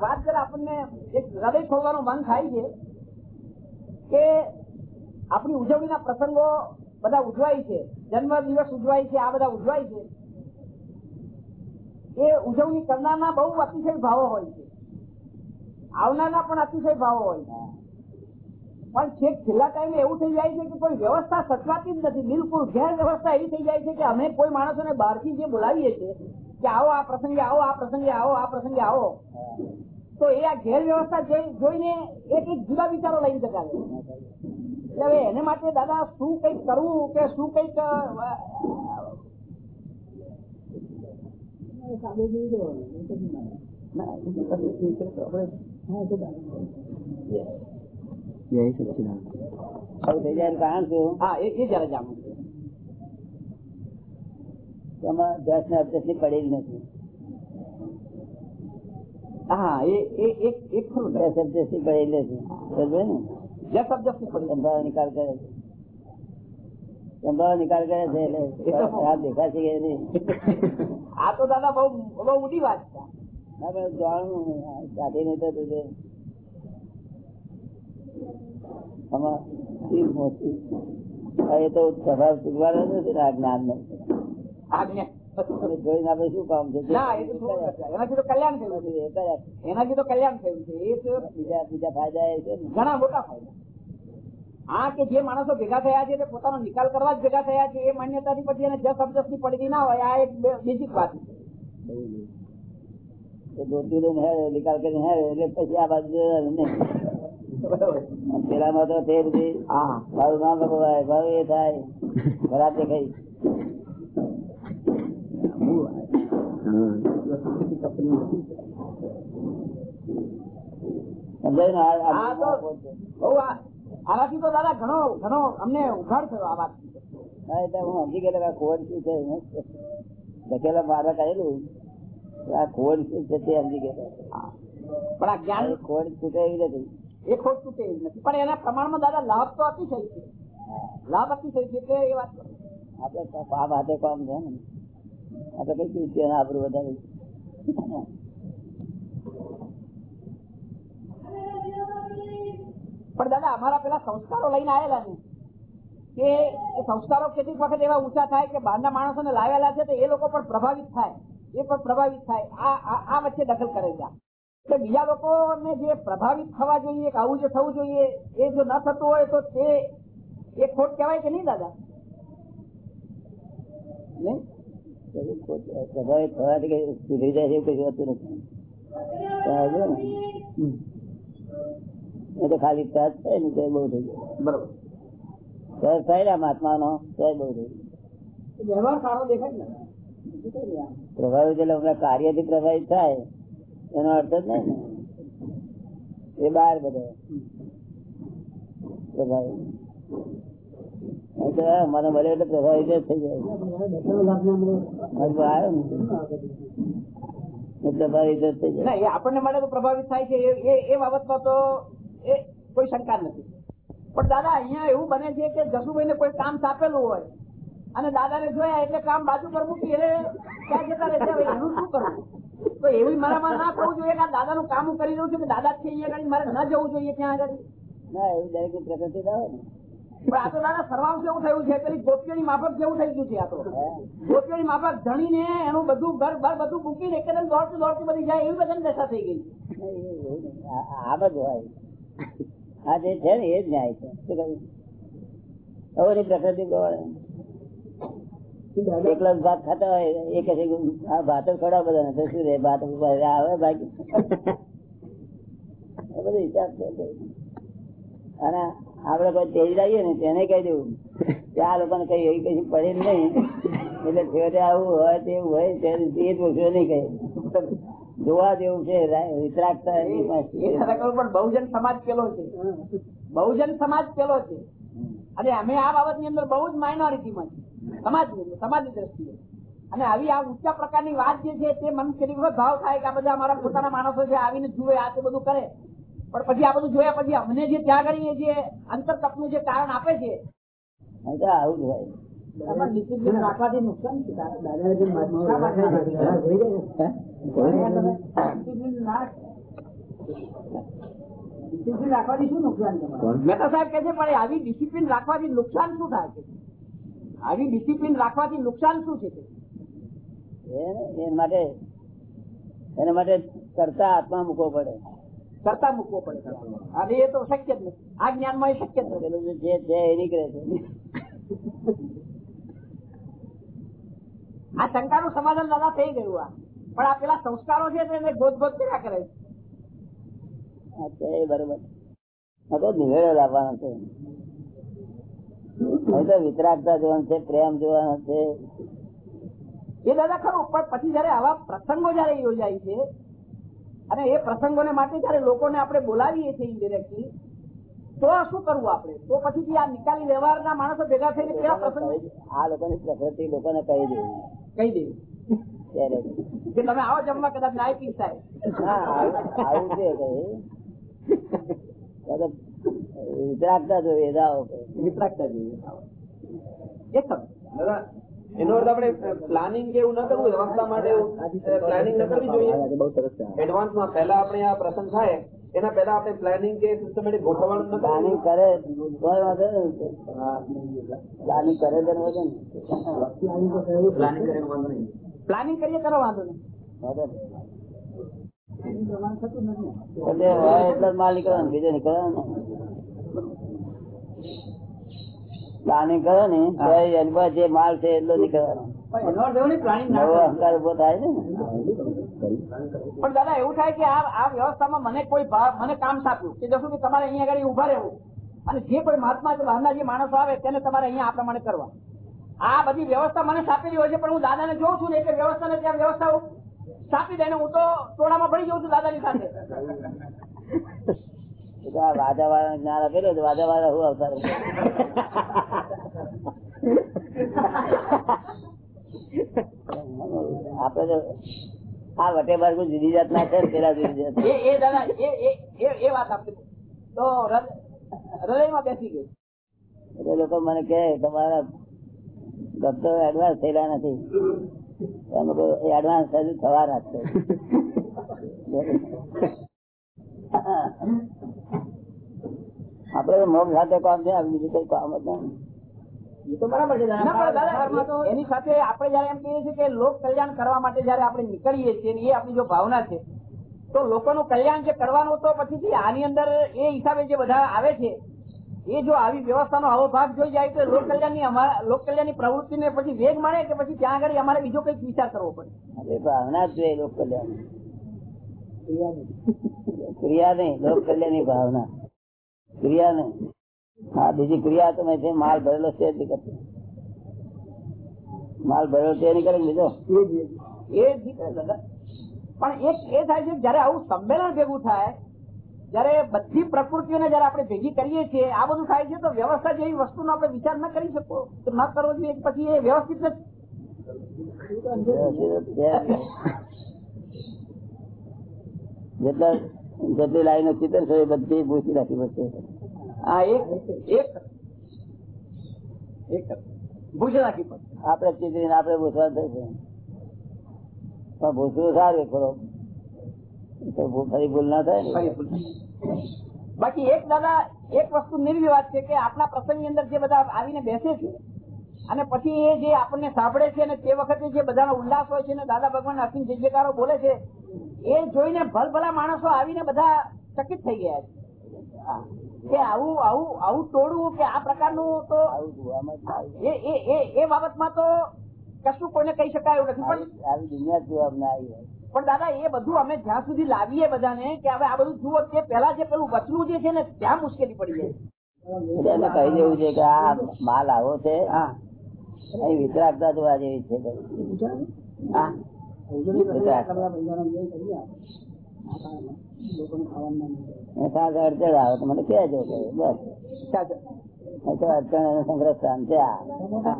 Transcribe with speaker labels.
Speaker 1: વાત જરા આપણને એક હૃદય ખોલવાનું મન થાય છે કે આપણી ઉજવણીના પ્રસંગો બધા ઉજવાય છે. જન્મ દિવસ ઉજવાય છે, આ બધા ઉજવાય છે. એ ઉજવણી કરનારના બહુ અતિશય ભાવો હોય છે. આવનારના પણ અતિશય ભાવો હોય છે. પણ છેક છેલ્લા ટાઈમે એવું થઈ જાય છે કે કોઈ વ્યવસ્થા સચવાતી જ નથી. બિલકુલ ગેર વ્યવસ્થા એવી થઈ જાય છે કે અમે કોઈ માણસોને બહારથી જે બોલાવીએ છીએ કે આવો આ પ્રસંગે આવો, આ પ્રસંગે આવો, આ પ્રસંગે આવો. તો એ આ ગેર વ્યવસ્થા જોઈને એક એક જુદા વિચારો લઈ જતા હવે એને માટે દાદા, શું કંઈક કરવું કે શું કંઈક
Speaker 2: દસ ને અભ્યાસની પડેલી નથી.
Speaker 1: હા એ એ એક એક ખરું ને.
Speaker 2: દસ અભ્યાસની. સમજે ને?
Speaker 1: જસ અબ્જસની
Speaker 2: સંભાવ નિકાલ કરે છે. સંભાવ નિકાલ કરે છે એટલે ખરાબ દેખાશે કે નહીં.
Speaker 1: આ તો દાદા બહુ બહુ મોટી વાત છે.
Speaker 2: ના પણ જાણવું સાથે નહીં તો તું આમાં મોટી? એ તો સ્વભાવ શીખવાનો નથી આ જ્ઞાન નથી
Speaker 1: આજ્ઞા
Speaker 2: જોઈને આપણે શું કામ છે.
Speaker 1: એનાથી તો કલ્યાણ થયું છે. એનાથી તો કલ્યાણ થયું છે. એ તો
Speaker 2: બીજા બીજા ફાયદા એ છે
Speaker 1: ઘણા મોટા ફાયદા. આ કે જે માણસો ભેગા થયા છે તે પોતાનો નિકાલ કરવા જ ભેગા થયા છે એ માન્યતાથી પછી એને જસ અબજસની પડતી ના હોય. આ એક બેઝિક વાત છે.
Speaker 2: ધોતી લઈને હેરે નિકાલ કરીને હેરે એટલે પછી આ બાજુ
Speaker 1: બરોબર.
Speaker 2: પેલામાં તો તે બધી
Speaker 1: હા.
Speaker 2: મારું નામ લખવાય ભાવ એ થાય. ખરાબ દેખાય સમજાય ને આ-
Speaker 1: આ તો
Speaker 2: આ
Speaker 1: બહુ આ- આનાથી તો દાદા ઘણો ઘણો અમને ઉઘાડ થયો આ વાત.
Speaker 2: એટલે હું સમજી ગયેલો ખોડ શું છે? લખેલા મારે કહેલું આ ખોડ શું છે તે સમજી ગયેલો
Speaker 1: પણ આ જ્ઞાન
Speaker 2: એ ખોડ છૂટે એવી નથી.
Speaker 1: એ ખોટ એવી નથી. પણ એના પ્રમાણમાં દાદા લાભ તો અતિશય છે. લાભ આપી થઈ છે એટલે એ વાત
Speaker 2: આપડે આ હાથે કામ છે ને. આપડે કઈ આપણું વધારે
Speaker 1: પણ દાદા, અમારા પેલા સંસ્કારો લઈને આવેલા ને કે સંસ્કારો કેટલીક વખત એવા ઊંચા થાય કે બહારના માણસોને લાવેલા છે, તો એ લોકો પણ પ્રભાવિત થાય. એ પણ પ્રભાવિત થાય. આ, આ- વચ્ચે દખલ કરે છે. બીજા લોકોને જે પ્રભાવિત થવા જોઈએ, કે આવું જે થવું જોઈએ, એ જો ન થતું હોય, તો તે એ ખોટ કહેવાય કે નહીં દાદા? નહીં?
Speaker 2: પ્રભાવિત થવાથી કઈ સુધરી જાય છે કઈ હોતું નથી. સમજો ને? એ તો ખાલી ટચ થાય ને તો બહુ થઈ જાય.
Speaker 1: બરોબર.
Speaker 2: ટચ થાય ને મહાત્માનો તો બહુ થઈ જાય.
Speaker 1: વ્યવહાર સારો દેખાય ને.
Speaker 2: પ્રભાવિત એટલે હમણાં કાર્યથી પ્રભાવિત થાય એનો અર્થ જ નહીં ને. એ બાર બધો. પ્રભાવિત તો મને મળે એટલે પ્રભાવિત જ થઈ જાય. પ્રભાવિત જ થઈ જાય.
Speaker 1: આપણને મળે તો પ્રભાવિત થાય છે એ- બાબતમાં તો એ કોઈ શંકા નથી. પણ દાદા અહીંયા એવું બને છે કે જસુભાઈ ને કોઈ કામ સાપેલું હોય અને દાદા ને જોયા એટલે કામ બાજુ પર મૂકી એટલે ક્યાં જતા રહેશે? એનું શું કરવું? તો એવી મારામાં ના કરવું જોઈએ કે દાદા નું કામ કરી દઉં છું કે દાદા છે અહીંયા મારે ન જવું જોઈએ ત્યાં આગળ.
Speaker 2: ના એવું દરેક પ્રકૃતિ ના હોય ને.
Speaker 1: પણ આ તો દાદા સર્વાંશ એવું થયું છે? પેલી ગોપીઓની માફક જેવું થઈ ગયું છે આ તો.
Speaker 2: હે?
Speaker 1: ગોપીઓની માફક ધણીને એનું બધું ઘર બાર બધું મૂકીને એકદમ દોડતી દોડતી બધી જાય એવી બધાની દશા થઈ ગઈ.
Speaker 2: નહીં, એ એવું નહીં. આ- આ બધું હોય. આ જે છે ને એ જ ન્યાય છે. શું કહ્યું? હવેની પ્રકૃતિ એકલા ભાત ખાતા હોય એ કહે છે આ ભાત જ ખવડાવો બધાને તો શું રે? ભાત આવે બાકી. બધો હિસાબ છે. અને આપડે કોઈ લાવીએ ને તેને કહી દેવું. કે આ કઈ એવી કઈ પડે જ નહીં. એટલે છેવટે આવું હોય તેવું હોય, તે જ વસ્તુ નહીં કહે. જોવા જેવું છે
Speaker 1: બહુજન સમાજ પેલો છે. બહુજન સમાજ પેલો છે. અને અમે આ બાબતની અંદર બહુ જ માઇનોરિટીમાં છે સમાજ અંદર, સમાજની દ્રષ્ટિએ. અને આવી આ ઊંચા પ્રકારની વાત જે છે, તે મન કેટલીક ભાવ થાય કે આ બધા અમારા પોતાના માણસો છે, આવીને જુએ, આ તે બધું કરે. પણ પછી આ બધું જોયા પછી અમને જે ત્યાં આગળ જે અંતર તપનું જે કારણ આપે છે
Speaker 2: આવું જ હોય.
Speaker 1: રાખવાથી નુકસાન છે
Speaker 2: હે?
Speaker 1: ડિસિપ્લિન ના ડિસિપ્લિન રાખવાથી શું નુકસાન મહેતા સાહેબ કહે છે પણ આવી ડિસિપ્લિન રાખવાથી નુકસાન શું થાય છે? આવી ડિસિપ્લિન રાખવાથી નુકસાન શું છે?
Speaker 2: એ- એના માટે એના માટે કરતા આત્મા મૂકવો પડે.
Speaker 1: કરતા મૂકવો પડે. અને એ તો શક્ય જ નથી. આ જ્ઞાનમાં શક્ય જ નથી.
Speaker 2: પેલું જે છે એ નીકળે છે.
Speaker 1: આ શંકાનું સમાધાન દાદા થઈ ગયું આ. પણ આ પેલા સંસ્કારો છે તેને ગોદગોદ કર્યા કરે છે.
Speaker 2: એ બરોબર. આ તો નિવેડો લાવવાનો છે. અહીં તો વિતરાગતા જોવાનું છે પ્રેમ જોવાનો છે.
Speaker 1: એ દાદા ખરું પણ પછી જયારે આવા પ્રસંગો જયારે યોજાય છે અને એ પ્રસંગોને માટે જયારે લોકોને આપણે બોલાવીએ છીએ ઇન્ડિરેક્ટલી તો શું કરવું આપણે? તો પછી આ નિકાલી વ્યવહારના માણસો ભેગા થઈને કેવા પ્રસંગ
Speaker 2: આ લોકોની પ્રકૃતિ લોકોને કહી દેવી
Speaker 1: કહી
Speaker 2: દેવી
Speaker 1: કે તમે આવો જમવા કદાચ નાય પીસ થાય
Speaker 2: આવું- આવું છે કઈ. વિતરાગતા જોઈએ
Speaker 1: વિતરાગતા જોઈએ એકદમ
Speaker 3: દાદા એનો અર્થ આપણે પ્લાનિંગ કે એવું ન કરવું રમતા માટે પ્લાનિંગ ન કરવી જોઈએ.
Speaker 4: બહુ સરસ
Speaker 3: એડવાન્સમાં પહેલા આપણે આ પ્રસંગ થાય એના પહેલા આપણે પ્લાનિંગ કે સિસ્ટમેટિક ગોઠવવાનું ન
Speaker 2: પ્લાનિંગ કરે પ્લાનિંગ કરે
Speaker 3: પ્લાનિંગ કરીને વાંધો નહીં.
Speaker 1: પ્લાનિંગ કરીએ કરો વાંધો નહીં.
Speaker 2: એટલો માલ નીકળવાનું બીજો નીકળવાનો. પ્લાનિંગ કરો ને તો એની જે માલ છે એટલો નીકળવાનો
Speaker 1: પણ ના
Speaker 2: નવો અહંકાર ઊભો થાય ને.
Speaker 1: દાદા એવું થાય કે આ વ્યવસ્થામાં મને કોઈ મને કામ સાપ્યું કે જશું કે તમારે અહીંયા આગળ ઊભા રહેવું. અને જે કોઈ મહાત્મા બહારના જે માણસો આવે તેને તમારે અહીંયા આ પ્રમાણે કરવા. આ બધી વ્યવસ્થા મને સાપેલી હોય છે પણ હું દાદાને જોઉં છું ને એટલે વ્યવસ્થાને ત્યાં વ્યવસ્થા સાપી દે હું તો ટોળામાં ભળી જઉં છું દાદાની સાથે.
Speaker 2: વાજા વાળા જ્ઞાન આપેલું તો વાજા વાળા હું અવતાર આપડે તો આ વટે બાર જુદી જાત ના છે પેલા જુદી જાત
Speaker 1: એ એ દાદા એ એ- એ એ વાત આપી તો હૃદયમાં બેસી ગઈ.
Speaker 2: એટલે લોકો મને કહે તમારા ભક્તો એડવાન્સ થયેલા નથી. એડવાન્સ હજુ થવાના જ છે. આપડે મોગ સાથે કામ છે બીજું કઈ કામ જ નહીં.
Speaker 1: તો બરાબર છે એની સાથે આપણે જયારે એમ કહીએ છીએ કે લોક કલ્યાણ કરવા માટે જયારે આપણે નીકળીએ છીએ એ આપણી જો ભાવના છે તો લોકોનું કલ્યાણ જે કરવાનું તો પછી આની અંદર એ હિસાબે જે બધા આવે છે એ જો આવી વ્યવસ્થાનો આવો ભાગ જોઈ જાય તો લોક કલ્યાણની અમારા લોક કલ્યાણની પ્રવૃત્તિને પછી વેગ મળે કે પછી ત્યાં આગળ અમારે બીજો કંઈક વિચાર કરવો પડે?
Speaker 2: ભાવના જ જોઈએ લોક કલ્યાણ ક્રિયા નહીં લોક કલ્યાણની ભાવના. ક્રિયા નહીં. હા બીજી ક્રિયા તમે જે માલ ભરેલો છે જ માલ ભરેલો છે નહીં કરે બીજો?
Speaker 1: એ જ પણ એક એ થાય છે જયારે આવું સંમેલન ભેગું થાય જયારે બધી પ્રકૃતિઓને જયારે આપણે ભેગી કરીએ છીએ આ બધું થાય છે તો વ્યવસ્થા જેવી વસ્તુનો આપણે વિચાર ન કરી શકો તો ન કરવો જોઈએ પછી એ વ્યવસ્થિત.
Speaker 2: જેટલા જેટલી લાઈનો ચિત્ર છે એ બધી ભૂસી રાખી પડશે.
Speaker 1: એક
Speaker 2: આપડે ચિત્રીને આપડે ભૂસવા થશે ભૂસવું સારું ખરો ફરી ભૂલ ના થાય ને.
Speaker 1: બાકી એક દાદા, એક વસ્તુ નિર્વિવાદ છે કે આપણા પ્રસંગની અંદર જે બધા આવીને બેસે છે, અને પછી એ જે આપણને સાંભળે છે અને તે વખતે જે બધાનો ઉલ્લાસ હોય છે અને દાદા ભગવાન અસીમ જય જયકારો બોલે છે, એ જોઈને ભલભલા માણસો આવીને બધા ચકિત થઈ ગયા છે. કે આવું આવું આવું તોડવું કે આ પ્રકારનું તો. એ એ એ એ બાબતમાં તો કશું કોઈને કહી શકાય એવું નથી. પણ
Speaker 2: આવી દુનિયા જ ના આવી
Speaker 1: પણ દાદા એ બધું અમે જ્યાં સુધી લાવીએ બધાને કે હવે આ બધું જુઓ તે પેલા જે પેલું વચનું જે છે ને ત્યાં મુશ્કેલી પડી જાય.
Speaker 2: કહી દેવું છે કે આ માલ આવો છે.
Speaker 1: હા.
Speaker 2: અહીં વિતરાગતા જોવા જેવી છે. સાથે અડચણ આવે, તો મને કહેજો કે બસ. નહીં તો અડચણ સંગ્રહ શાંતિ આ
Speaker 1: હા.